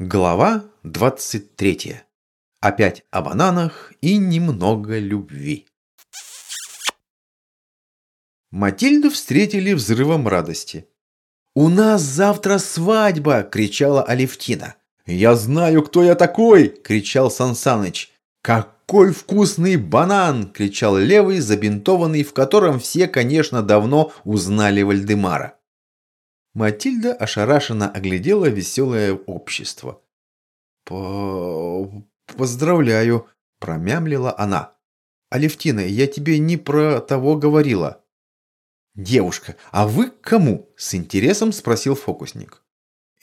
Глава 23. Опять о бананах и немного любви. Матильду встретили взрывом радости. «У нас завтра свадьба!» – кричала Алевтина. «Я знаю, кто я такой!» – кричал Сансаныч. «Какой вкусный банан!» – кричал левый, забинтованный, в котором все, конечно, давно узнали Вальдемара. Матильда ошарашенно оглядела веселое общество. По... «Поздравляю», – промямлила она. «Алевтина, я тебе не про того говорила». «Девушка, а вы к кому?» – с интересом спросил фокусник.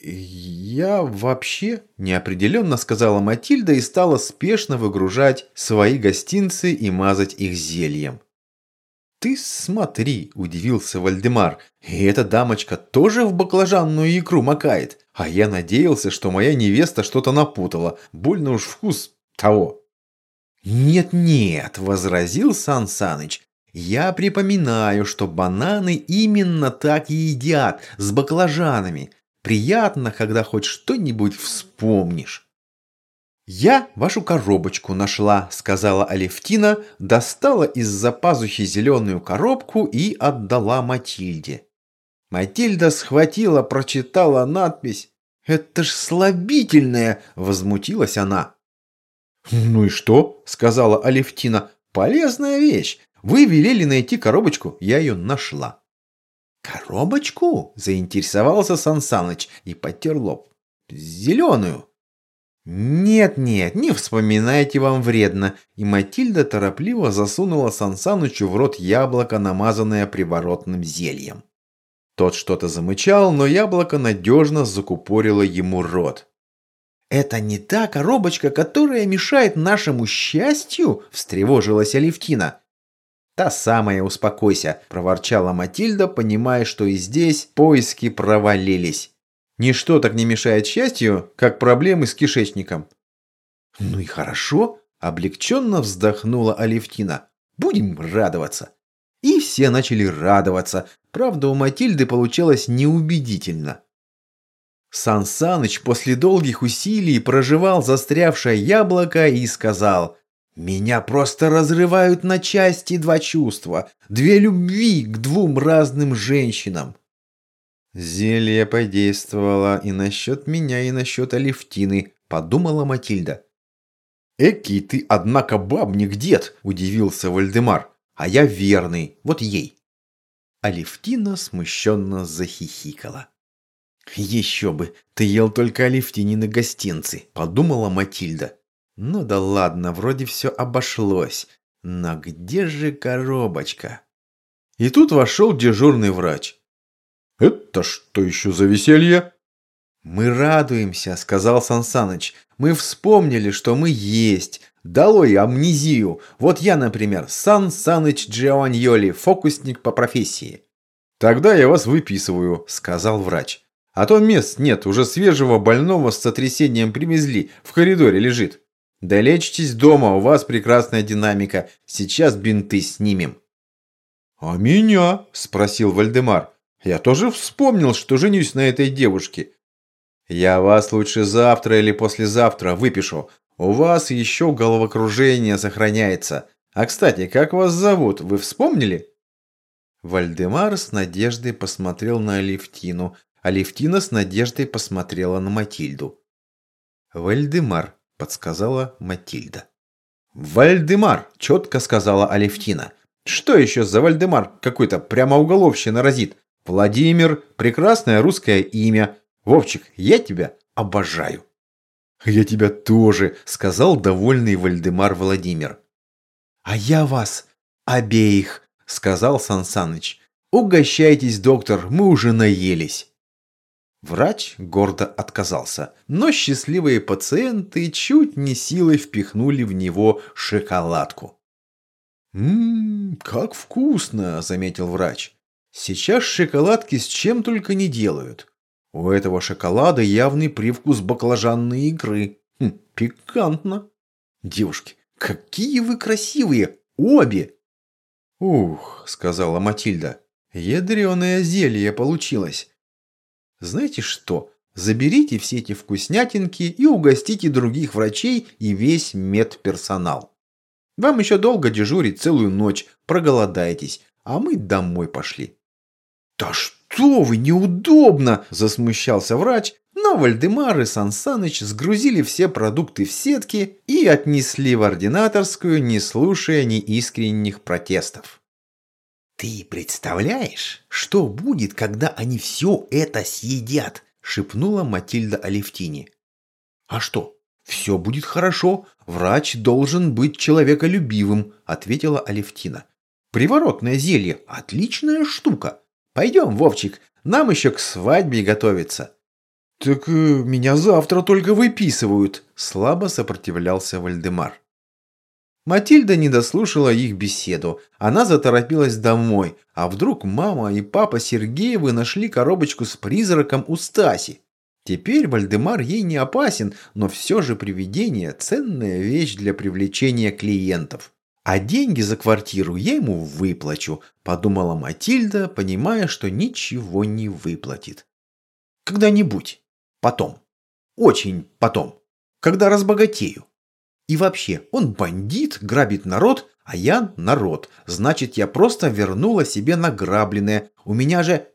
«Я вообще...» – неопределенно сказала Матильда и стала спешно выгружать свои гостинцы и мазать их зельем. «Ты смотри», – удивился Вальдемар, – «и эта дамочка тоже в баклажанную икру макает, а я надеялся, что моя невеста что-то напутала, больно уж вкус того». «Нет-нет», – возразил Сан Саныч, – «я припоминаю, что бананы именно так и едят, с баклажанами. Приятно, когда хоть что-нибудь вспомнишь». «Я вашу коробочку нашла», – сказала Алевтина, достала из-за пазухи зеленую коробку и отдала Матильде. Матильда схватила, прочитала надпись. «Это ж слабительное!» – возмутилась она. «Ну и что?» – сказала Алевтина. «Полезная вещь. Вы велели найти коробочку, я ее нашла». «Коробочку?» – заинтересовался Сансаныч и потер лоб. «Зеленую». «Нет-нет, не вспоминайте, вам вредно!» И Матильда торопливо засунула Сансанычу в рот яблоко, намазанное приворотным зельем. Тот что-то замычал, но яблоко надежно закупорило ему рот. «Это не та коробочка, которая мешает нашему счастью?» – встревожилась Алевтина. «Та самая, успокойся», – проворчала Матильда, понимая, что и здесь поиски провалились. Ничто так не мешает счастью, как проблемы с кишечником. Ну и хорошо, облегченно вздохнула Алевтина. Будем радоваться. И все начали радоваться. Правда, у Матильды получалось неубедительно. Сан Саныч после долгих усилий проживал застрявшее яблоко и сказал «Меня просто разрывают на части два чувства, две любви к двум разным женщинам». «Зелье подействовало и насчет меня, и насчет Алевтины», – подумала Матильда. «Экий ты, однако, бабник дед!» – удивился Вальдемар. «А я верный, вот ей». Алевтина смущенно захихикала. «Еще бы, ты ел только Алевтинины гостинцы», – подумала Матильда. «Ну да ладно, вроде все обошлось. Но где же коробочка?» И тут вошел дежурный врач. «Это что еще за веселье?» «Мы радуемся», — сказал Сансаныч. «Мы вспомнили, что мы есть. Долой амнезию. Вот я, например, Сан Саныч Джованьоли, фокусник по профессии». «Тогда я вас выписываю», — сказал врач. «А то мест нет, уже свежего больного с сотрясением привезли, в коридоре лежит. Да лечитесь дома, у вас прекрасная динамика. Сейчас бинты снимем». «А меня?» – спросил Вальдемар. Я тоже вспомнил, что женюсь на этой девушке. Я вас лучше завтра или послезавтра выпишу. У вас еще головокружение сохраняется. А, кстати, как вас зовут, вы вспомнили?» Вальдемар с надеждой посмотрел на Алевтину, а Алевтина с надеждой посмотрела на Матильду. «Вальдемар», — подсказала Матильда. «Вальдемар!» – четко сказала Алевтина. «Что еще за Вальдемар какой-то прямо уголовщиной разит? Владимир – прекрасное русское имя. Вовчик, я тебя обожаю. Я тебя тоже, сказал довольный Вальдемар Владимир. А я вас обеих, сказал Сансаныч. Угощайтесь, доктор, мы уже наелись. Врач гордо отказался, но счастливые пациенты чуть не силой впихнули в него шоколадку. «Ммм, как вкусно!» – заметил врач. Сейчас шоколадки с чем только не делают. У этого шоколада явный привкус баклажанной икры. Хм, пикантно. Девушки, какие вы красивые, обе! Ух, сказала Матильда, ядреное зелье получилось. Знаете что, Заберите все эти вкуснятинки и угостите других врачей и весь медперсонал. Вам еще долго дежурить целую ночь, проголодаетесь, а мы домой пошли». «Да что вы, неудобно!» – засмущался врач, но Вальдемар и Сансаныч сгрузили все продукты в сетки и отнесли в ординаторскую, не слушая ни искренних протестов. «Ты представляешь, что будет, когда они все это съедят?» – шепнула Матильда Алевтине. «А что? Все будет хорошо. Врач должен быть человеколюбивым», – ответила Алевтина. «Приворотное зелье – отличная штука. Пойдем, Вовчик, нам еще к свадьбе готовиться». «Так э, меня завтра только выписывают», – слабо сопротивлялся Вальдемар. Матильда не дослушала их беседу. Она заторопилась домой. А вдруг мама и папа Сергеевы нашли коробочку с призраком у Стаси? Теперь Вальдемар ей не опасен, но все же привидение – ценная вещь для привлечения клиентов. А деньги за квартиру я ему выплачу, подумала Матильда, понимая, что ничего не выплатит. Когда-нибудь. Потом. Очень потом. Когда разбогатею. И вообще, он бандит, грабит народ, а я народ. Значит, я просто вернула себе награбленное. У меня же...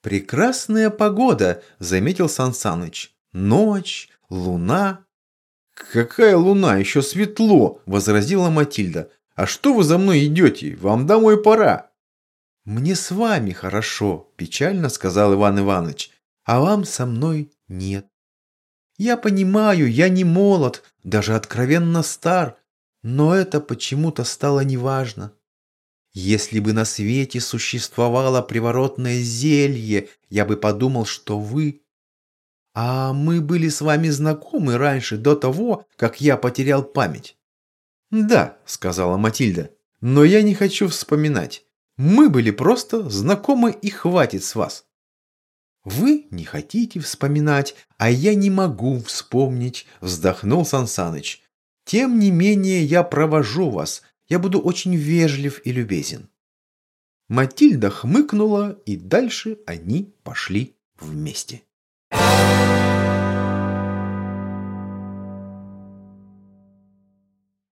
Прекрасная погода, заметил Сансаныч. Ночь, луна. Какая луна? Еще светло, возразила Матильда. А что вы за мной идете? Вам домой пора. Мне с вами хорошо, печально сказал Иван Иванович а вам со мной нет. Я понимаю, я не молод, даже откровенно стар, но это почему-то стало неважно. Если бы на свете существовало приворотное зелье, я бы подумал, что вы... А мы были с вами знакомы раньше, до того, как я потерял память. Да, сказала Матильда, но я не хочу вспоминать. Мы были просто знакомы и хватит с вас. «Вы не хотите вспоминать, а я не могу вспомнить», – вздохнул Сансаныч. «Тем не менее я провожу вас. Я буду очень вежлив и любезен». Матильда хмыкнула, и дальше они пошли вместе.